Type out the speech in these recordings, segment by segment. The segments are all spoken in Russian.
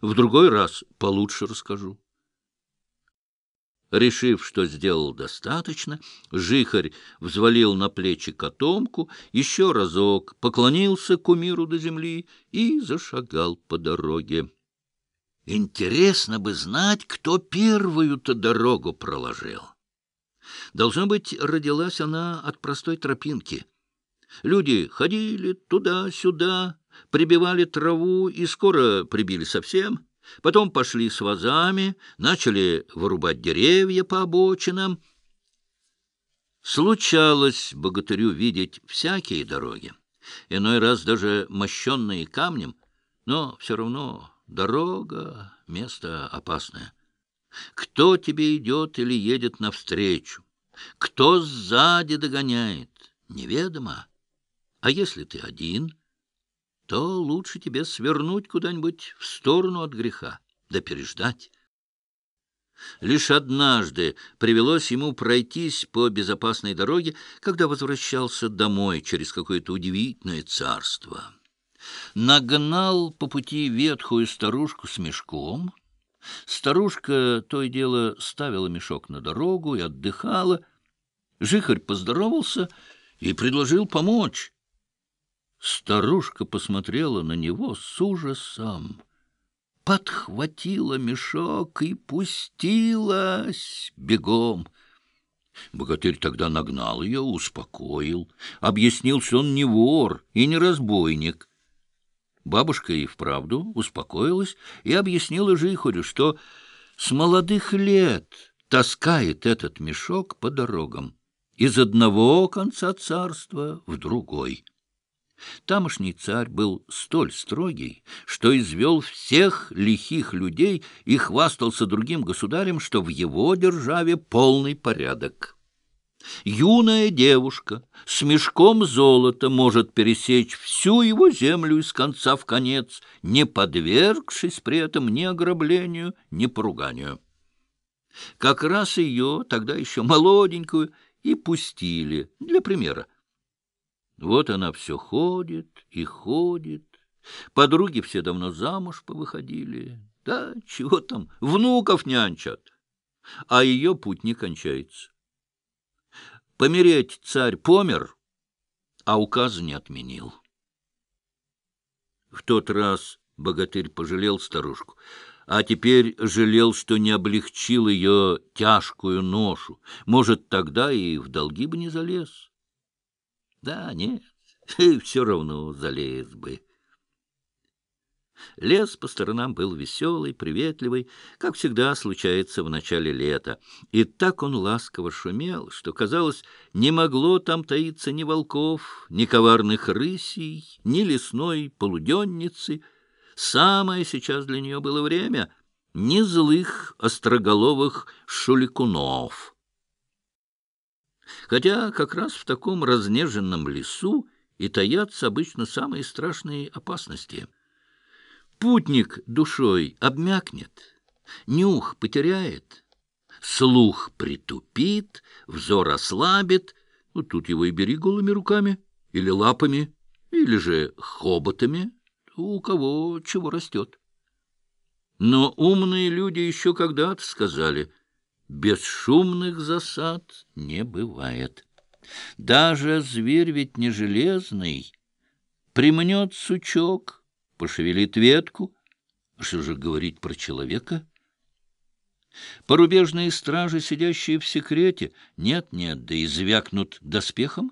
В другой раз получше расскажу. Решив, что сделал достаточно, жихарь взвалил на плечи котомку, еще разок поклонился кумиру до земли и зашагал по дороге. Интересно бы знать, кто первую-то дорогу проложил. Должно быть, родилась она от простой тропинки. Люди ходили туда-сюда, прибивали траву и скоро прибили совсем — Потом пошли с вазами, начали вырубать деревья по обочинам. Случалось богатырю видеть всякие дороги, иной раз даже мощенные камнем, но все равно дорога — место опасное. Кто тебе идет или едет навстречу? Кто сзади догоняет? Неведомо. А если ты один — то лучше тебе свернуть куда-нибудь в сторону от греха, да переждать. Лишь однажды привелось ему пройтись по безопасной дороге, когда возвращался домой через какое-то удивительное царство. Нагнал по пути ветхую старушку с мешком. Старушка то и дело ставила мешок на дорогу и отдыхала. Жихарь поздоровался и предложил помочь. Старушка посмотрела на него с ужасом, подхватила мешок и пустилась бегом. Богатырь тогда нагнал ее, успокоил, объяснил, что он не вор и не разбойник. Бабушка и вправду успокоилась и объяснила Жихарю, что с молодых лет таскает этот мешок по дорогам из одного конца царства в другой. Тамошний царь был столь строгий, что извел всех лихих людей и хвастался другим государем, что в его державе полный порядок. Юная девушка с мешком золота может пересечь всю его землю из конца в конец, не подвергшись при этом ни ограблению, ни поруганию. Как раз ее, тогда еще молоденькую, и пустили, для примера. Вот она все ходит и ходит. Подруги все давно замуж повыходили. Да, чего там, внуков нянчат. А ее путь не кончается. Помереть царь помер, а указа не отменил. В тот раз богатырь пожалел старушку, а теперь жалел, что не облегчил ее тяжкую ношу. Может, тогда и в долги бы не залез. Да, нет, все равно залез бы. Лес по сторонам был веселый, приветливый, как всегда случается в начале лета. И так он ласково шумел, что, казалось, не могло там таиться ни волков, ни коварных рысей, ни лесной полуденницы. Самое сейчас для нее было время — ни злых остроголовых шуликунов хотя как раз в таком разнеженном лесу и таятся обычно самые страшные опасности. Путник душой обмякнет, нюх потеряет, слух притупит, взор ослабит, вот тут его и бери голыми руками, или лапами, или же хоботами, у кого чего растет. Но умные люди еще когда-то сказали — Бесшумных засад не бывает. Даже зверь ведь не железный. Примнет сучок, пошевелит ветку. Что же говорить про человека? Порубежные стражи, сидящие в секрете, нет-нет, да и звякнут доспехом.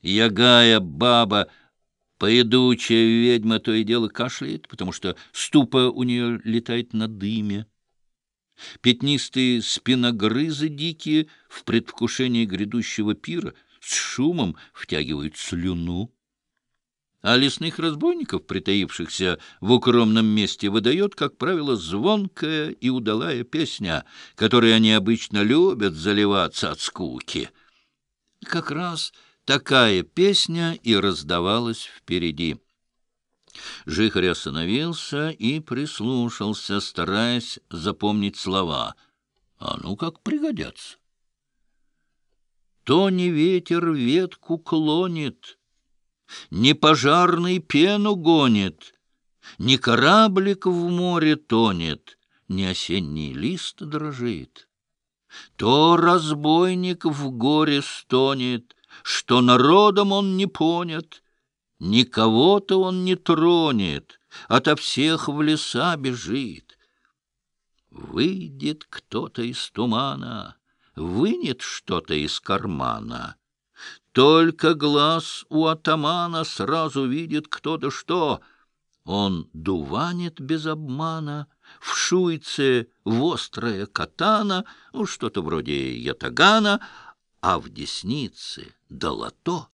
Ягая баба, поедучая ведьма, то и дело кашляет, потому что ступа у нее летает на дыме. Пятнистые спиногрызы дикие в предвкушении грядущего пира с шумом втягивают слюну. А лесных разбойников, притаившихся в укромном месте, выдает, как правило, звонкая и удалая песня, которой они обычно любят заливаться от скуки. Как раз такая песня и раздавалась впереди. Жихарь остановился и прислушался, стараясь запомнить слова. А ну как пригодятся. То не ветер ветку клонит, не пожарный пену гонит, ни кораблик в море тонет, ни осенний лист дрожит. То разбойник в горе стонет, что народом он не понят, никого-то он не тронет, ото всех в леса бежит. Выйдет кто-то из тумана, вынет что-то из кармана. Только глаз у атамана сразу видит кто то что. Он дуванит без обмана, в шуйце вострая катана, ну, что-то вроде ятагана, а в деснице долото.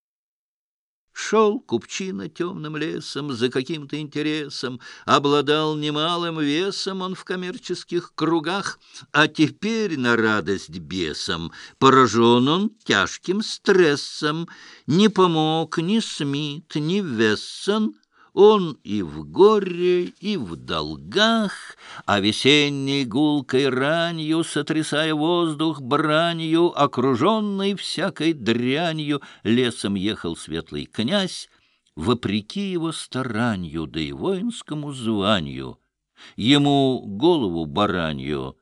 Шел купчина темным лесом за каким-то интересом, обладал немалым весом он в коммерческих кругах, а теперь на радость бесам поражен он тяжким стрессом. Не помог ни Смит, ни Вессон — он и в горе, и в долгах, а весенней гулкой ранью, сотрясая воздух бранью, окруженный всякой дрянью, лесом ехал светлый князь, вопреки его старанию, да и воинскому званию. Ему голову баранью